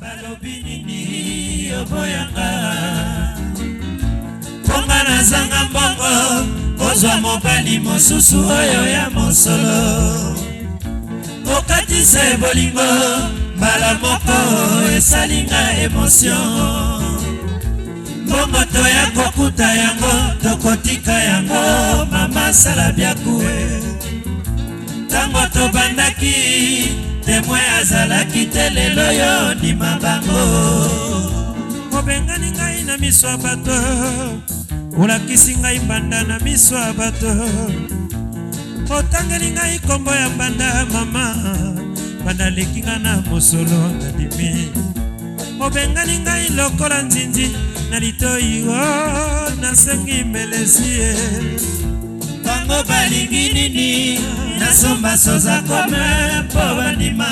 balobi nini oboyanga mponga nazanga mbongo kozwa mobali mosusu oyo ya mosolo okatisa ebolingo mbala moko esalinga emotio mbongo toya kokuta yango tokotika yango mama sala byakue ntango tobandaki temoin azalaki te lelo yo ndima bango obengani ngai na miso ya bato olakisi ngai mbanda na miso ya bato otangeli ngai nkombo ya mbanda mama mbanda aleki ngai na mosolo nadimi obengani ngai lokola nzinzi na litoi o oh, nasengi melesi ye bango balingi nini nasomba soza kome mpo bandima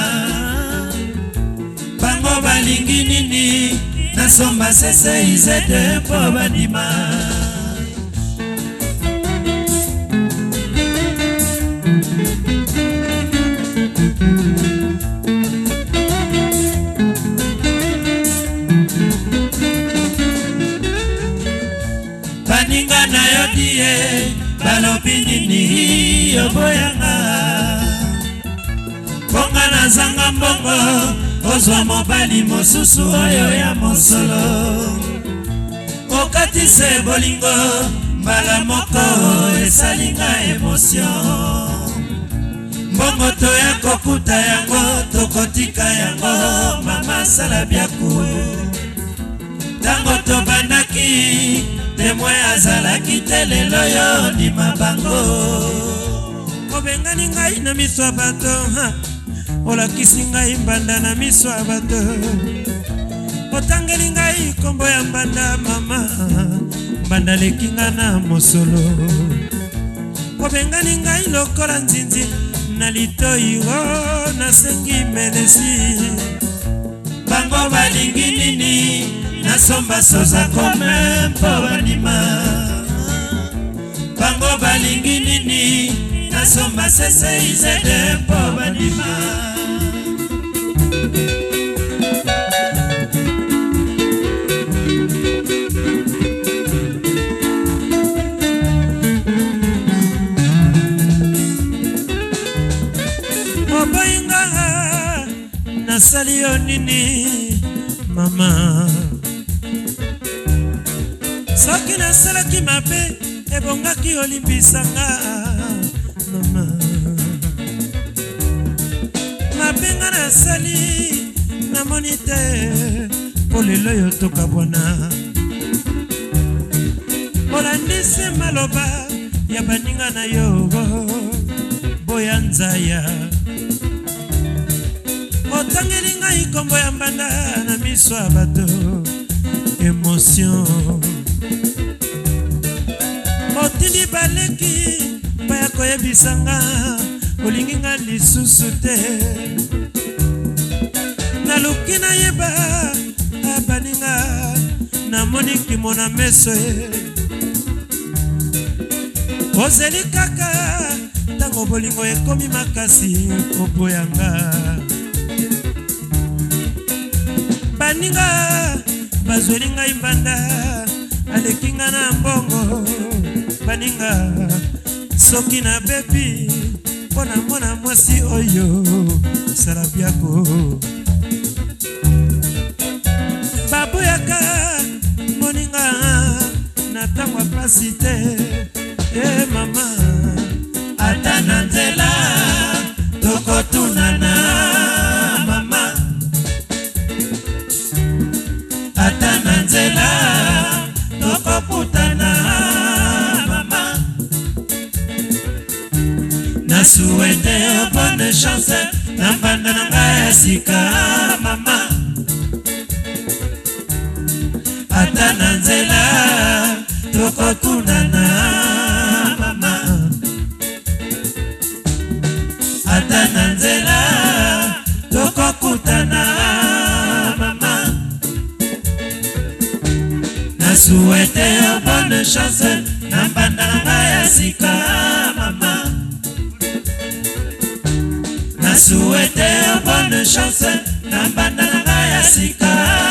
bango balingi nini nasomba sese izete mpo bandima baninga nayodi ye nini yoboyanga mponga nazanga mbongo ozwa mobali mosusu oyo ya mosolo okatisa bolingo mbala moko esalinga emotio mbongo toya kokuta yango tokotika yango mama sala biaku ntango tobandaki témoin azalaki te lelo yo ndima bango obengani ngai na miso ya bato olakisi ngai mbanda na miso ya bato otangeli ngai nkombo ya mbanda mama mbanda leki nga na mosolo kobengani ngai lokola nzinzi na litoi o nasengi melesi bango balingi nini nasomba soza kome mpo bandima bango balingi nini nasomba sese izede mpo bandima oboyingaa nasali yo nini mama soki nasalaki mabe ebongaki olimbisanga mama mabenga nasali namoni te mpo lelo yo tokabwana olandisi maloba ya baninga na yo boya nzaya otangeli ngai nkombo ya mbanda na miso ya bato emotion eleki mpo ya koyebisanga olingi nga lisusu te naluki nayeba abaninga namoni nkimo na meso ye ozeli kaka ntango bolingo ekomi makasi oboyanga baninga bazweli ngai mbanda aleki nga na mbongo baninga soki nabebi mpo na mwana mwasi oyo osala biako babuyaka moninga na ntango ya pasi te e mama ata na nzela nasuwete yo bonne chance na mbanda na ngai ya sika mama ata na nzela tokotunana mama ata na nzela tokokutana mama nasuwete yo bonne chance na mbanda na ngai ya sika mama souhaite bonne chance na banda na ngai ya sika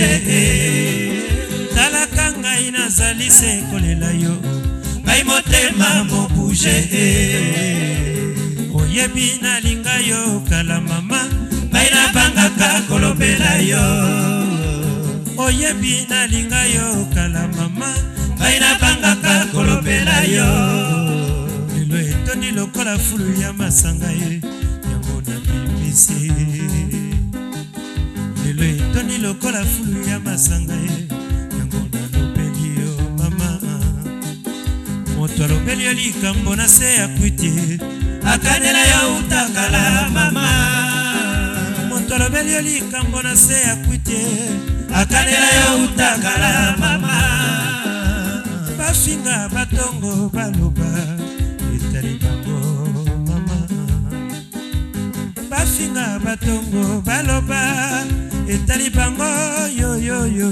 change e talaka ngai nazali se kolela yo ngai motema mobouge e oyebi nalinga yo kala mama ngai nabangaka kolobela yo oyebi nalinga yo kala mama ngai nabangaka kolobela yo lelo etondi lokola fulu ya masanga ye yango nabimisi mbe toni lokola fulu ya masanga ye yango nalobeli yo mama moto alobeli yo likambo na se ya kwiti akandela yo utakala mama moto alobeli yo likambo na se ya kwiti akandela yo utakala mama bafinga batongo baloba etali bango bafinga batongo baloba etali bango yoyoyo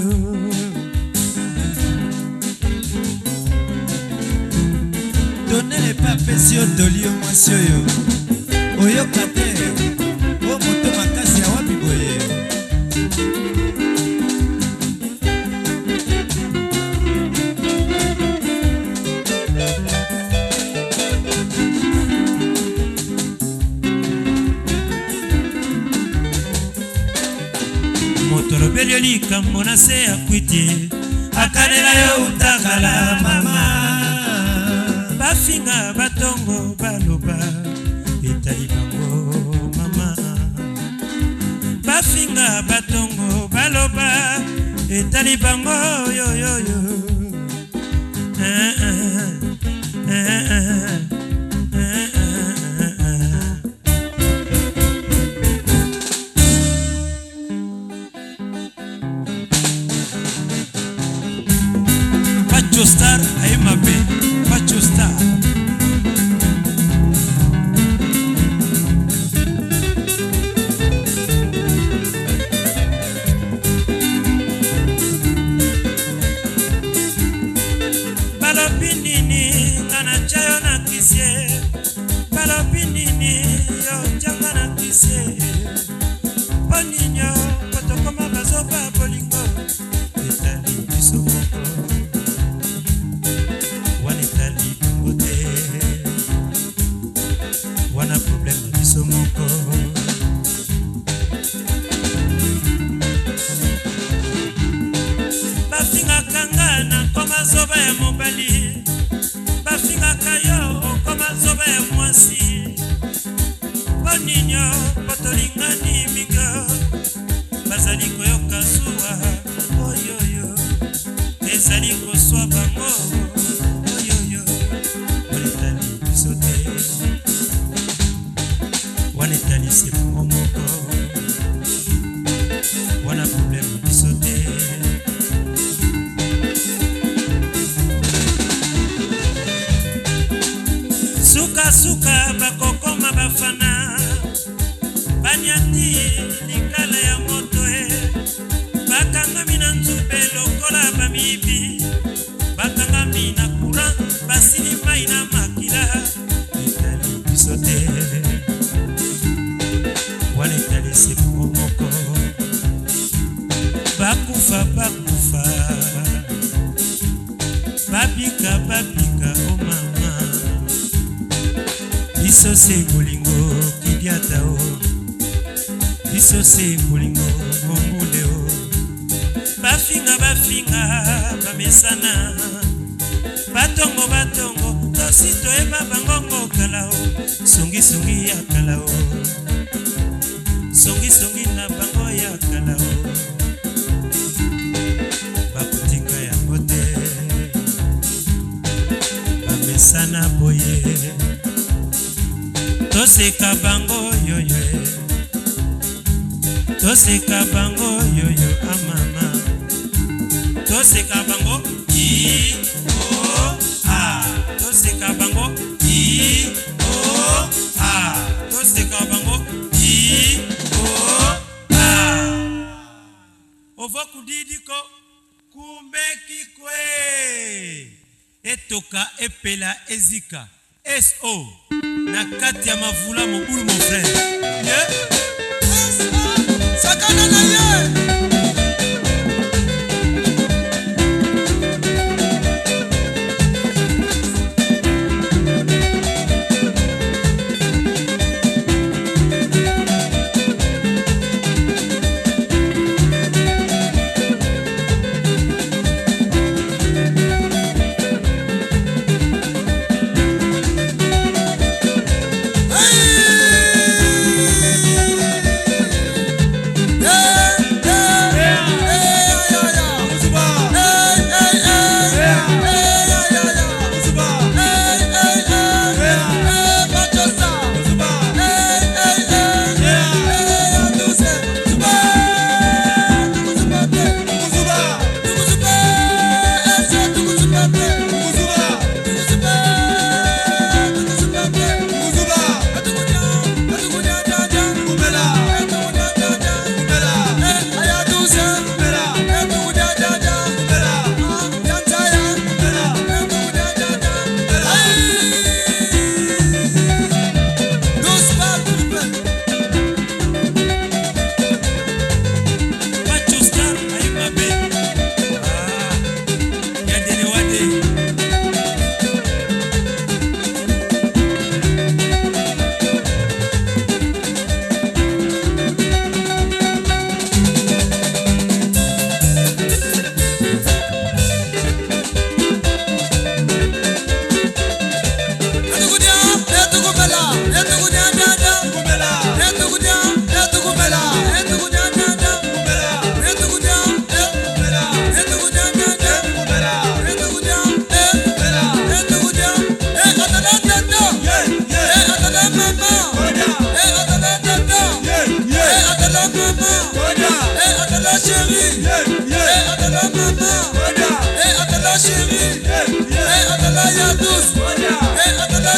tonele papesi otoli yo mwasi oyo oyoka te likambo na se akwiti akanela yo utakala mama bafinga batongo baloba etali bango mama bafinga batongo baloba etali bango yoyoyo eh, eh, eh, eh. eh. sou sua amor toseka bango yoyo e. toseka bango yoyo amama toseka bango i o a toseka bango i o a toseka bango i o a ovokudidiko kumeki kwe etoka epela ezika so na kati ya mavula mobulu mon frère sakana na ye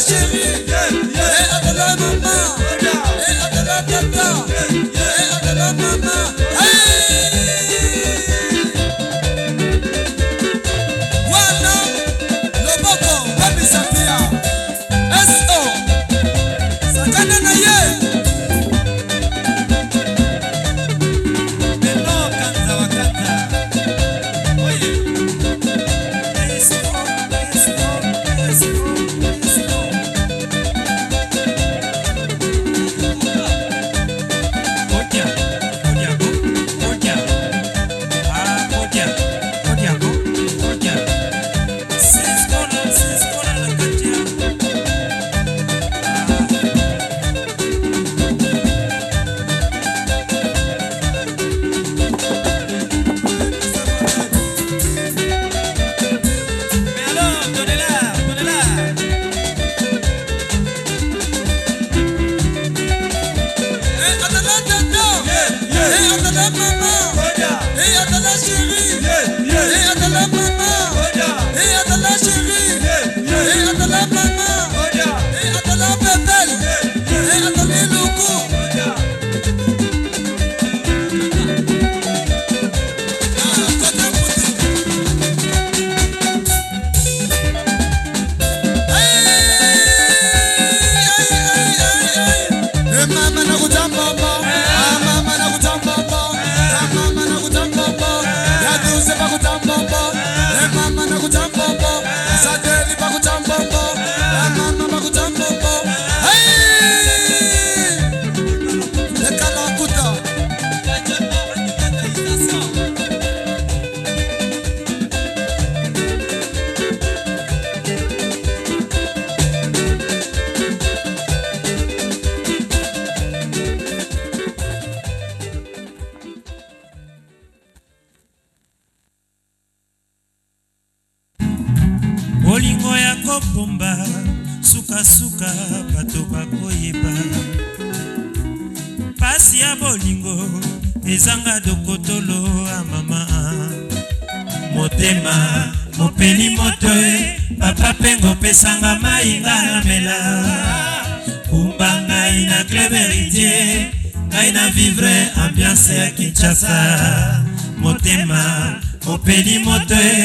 是。ezanga dokotolo a mama motema mopeli moto e papa mpengo opesanga mai nga namela kumba ngai na cleveritie ngai na vivre ambiance ya kinshasa motema opeli moto e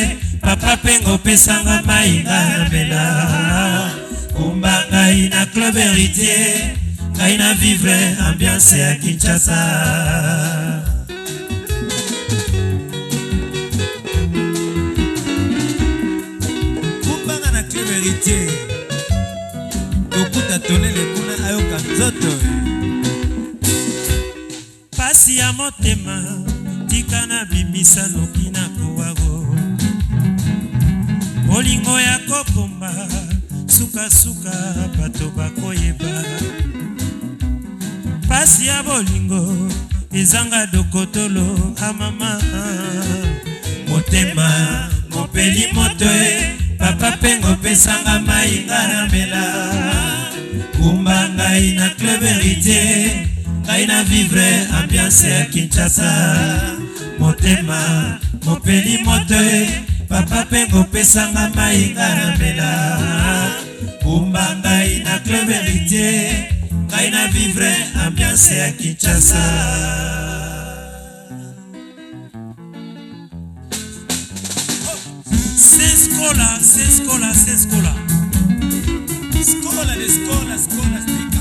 papa mpengo opesanga mai nga namela kumba ngai na cleveritie ngai na vivre ambiance ya kinshasa kumbanga na club héritier tokuta tonele kuna ayoka nzoto pasi ya motema tika na bimisa noki na kowago molingo ya kokomba sukasuka bato bakoyeba pasi ya bolingo ezanga dokotolo amama ah, motema mopeli moto e papa mpengo opesanga mai nga namela kumba ngai na club héritier ngai na vivre ambiance ya kinshasa motema mopeli moto e papa mpengo opesanga mai nga namela kumba ngai hay na vivre ambiance ya kinshasa Escola, escola, escola. escola, escola, escola. Escola, stika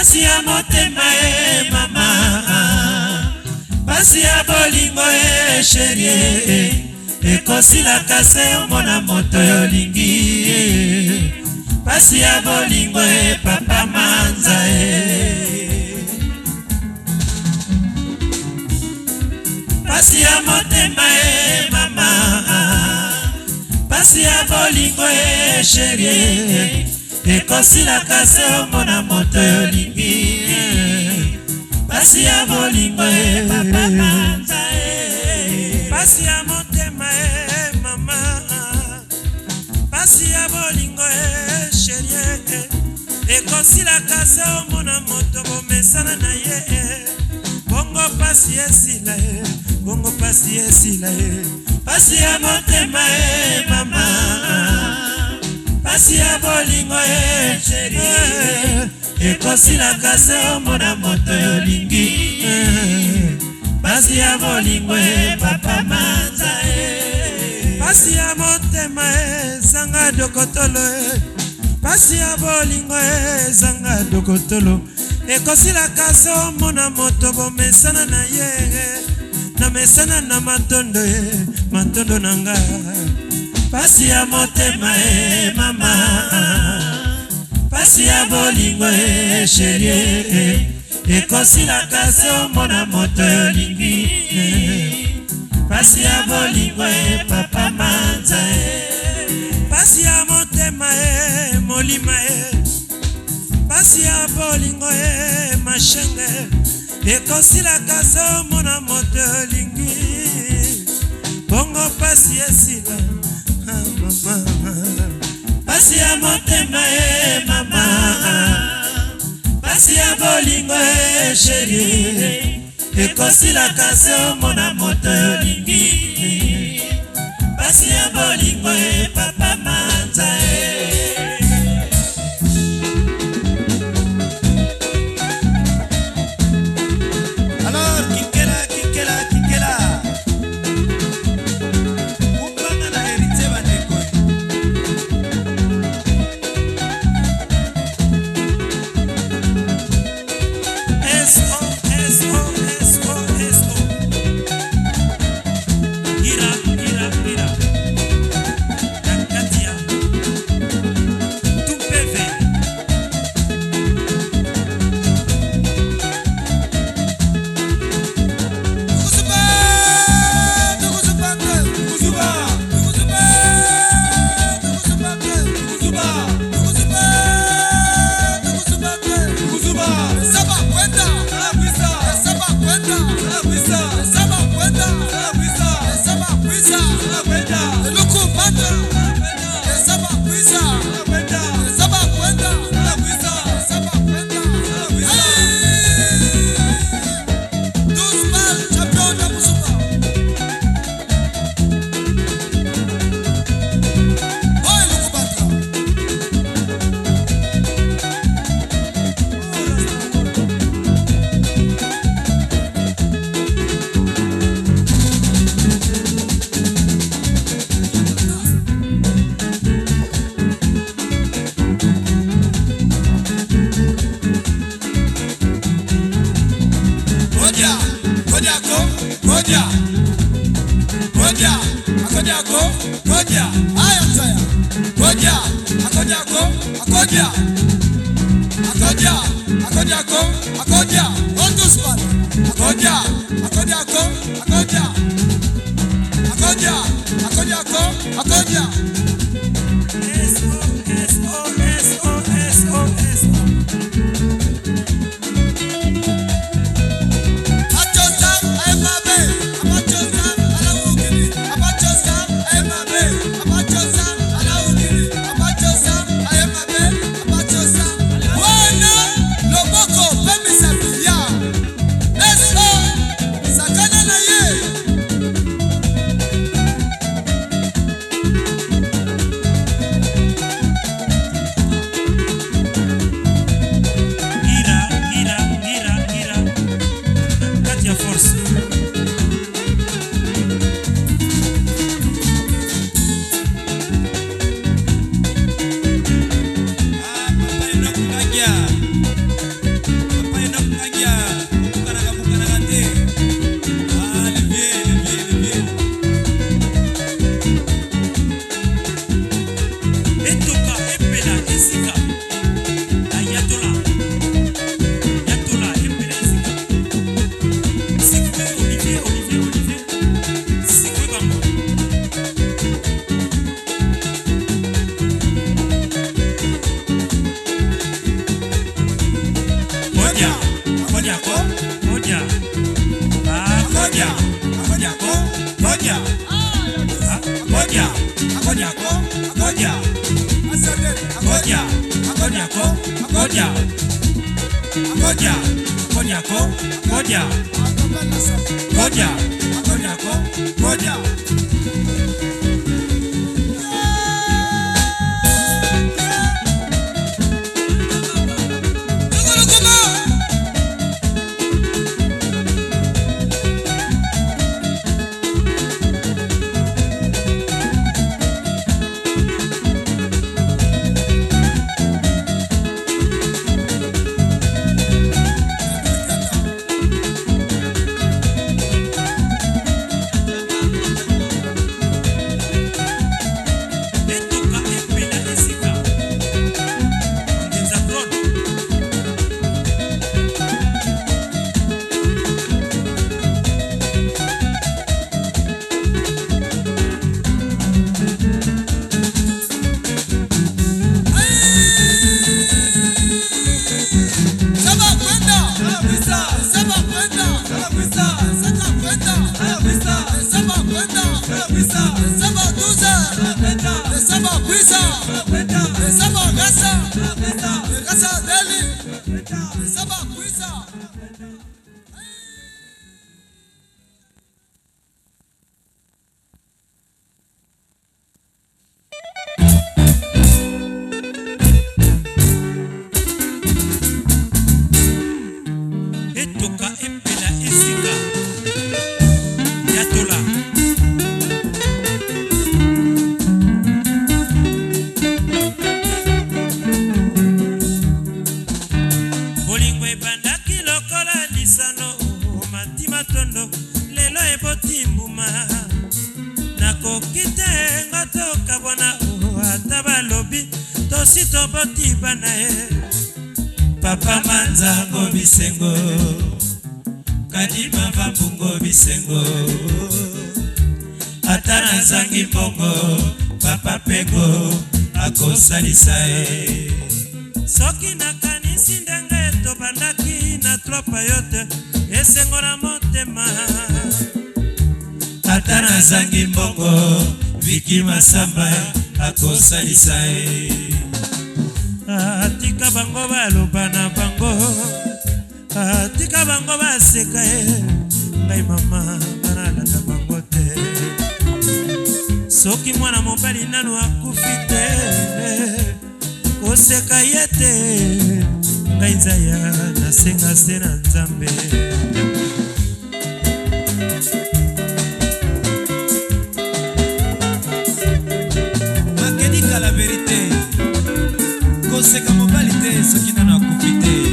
escola, escola, motema ye mamá. kasi ya bolingo esherie ekosilaka se omona moto yolingi pasi ya bolingo epapa manza e pasi ya motema e mama pasi ya bolingo esherie ekosilaka se omona moto yolingi pasi ya bolingo e papa manza e pasi ya motema e mama pasi ya bolingo e sherie e. ekosilaka se omona moto bomesana na ye e. bongo pasi esila ye bongo pasi esila ye pasi ya motema e mama pasi ya bolingo e eh, ekosilaka se omona moto yolingi pasi eh, ya bolingo e papa manza e pasi ya motema ezanga dokotolo e pasi ya bolingo ezanga dokotolo ekosilaka se omona moto bomesana na ye na mesana na matondo e matondo na ngai pasi ya motema e mama pasi ya bolingo e sherie ekosilaka se omona moto yo olingi pasi ya bolingo e papa manza e pasi ya motema e molima e pasi ya bolingo e mashenge ekosilaka se omona moto yo olingi bongo pasi esila pasi ya motema e mama pasi ya bolingo e sheri ekosilaka se omona moto olingi pasi ya bolingo e papa kosalisa ye soki nakanisi ndenge tobandaki na tropa yo te esengo na motema ata nazangi mbongo viki masamba akosalisa ye atika bango baloba na bango atika bango baseka ye ngai mama soki mwana mobali nano akufi te koseka ye te ngai nzaya nasenga se na nzambe nakeni kala verite koseka mobali te soki nano akufi te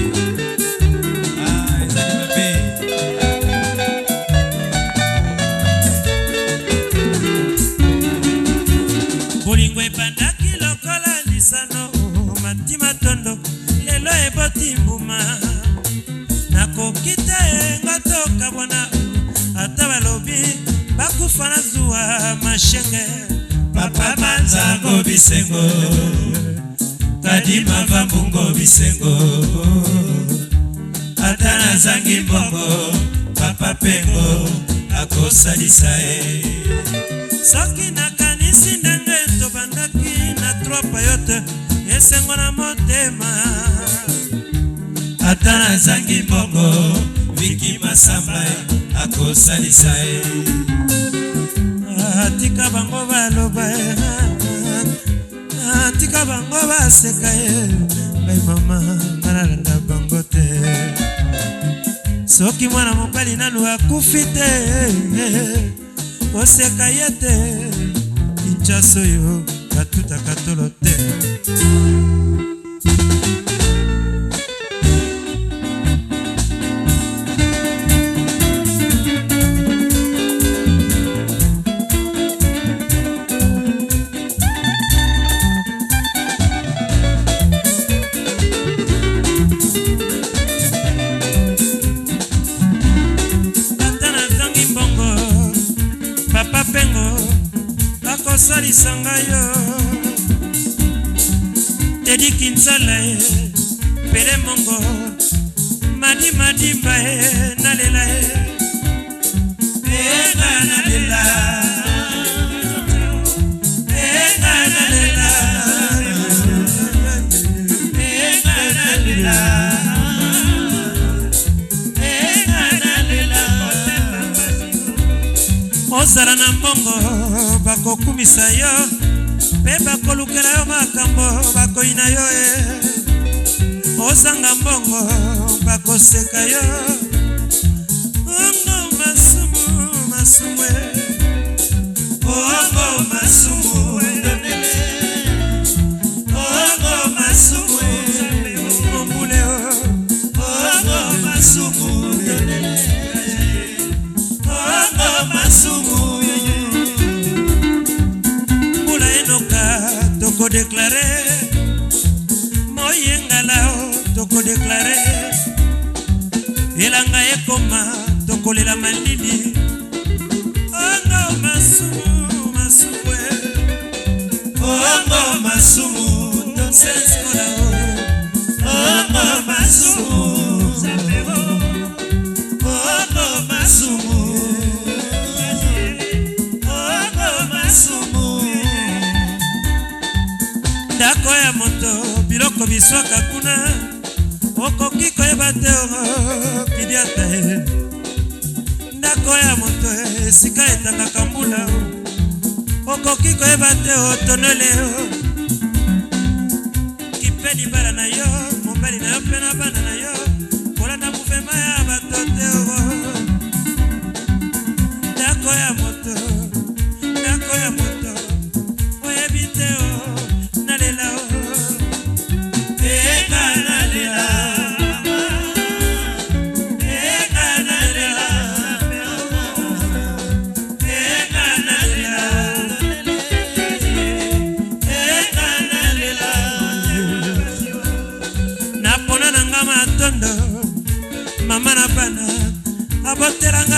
eboti mbuma nakoki te ngatoka bwana ata balobi bakufa na zuwa mashenge papa manzango bisengo kadima vambungo bisengo ata nazangi mbongo papa pengo akosalisa ye soki nakanisi ndenge tobandaki na tropa yote esengo na motema ata nazangi mbongo viki masamba e, akosalisa ye atika bango baloba ye atika bango baseka ye ngai mama nganalanda bango te soki mwana mobali nanu akufi te koseka ye te kinchasa oyo batutaka tolo te bakolukela yo makambo bakoi na yo e ozanga mbongo bakoseka yo ongo masumu masumu e ongo masumu tokodeklare elanga ekoma tokolela malili ongo masumu masumu ongo masumu toseskola ongo masumu zapero ongo masumu ongo masumu ndako ya moto biloko biswaka kuna bater kidia ta ye ndako ya moto esika eh, etangaka mbula okoki koyeba te otonole oh, oh. kipe libala na yo mobali na yo mpe na bana na yo kolanda muvema ya eh,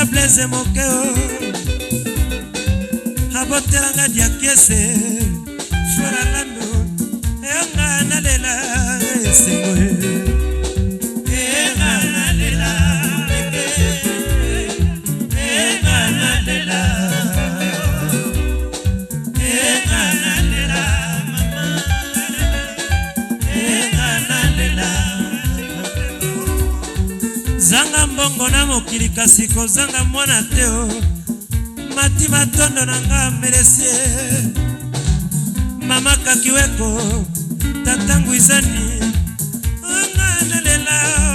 na blese moke abotelanga diakese floralando eyanga nalela esengo mokili kasi kozanga mwana te o mati matondo na nga melesie mama kakiweko tata ngwizani anga nalela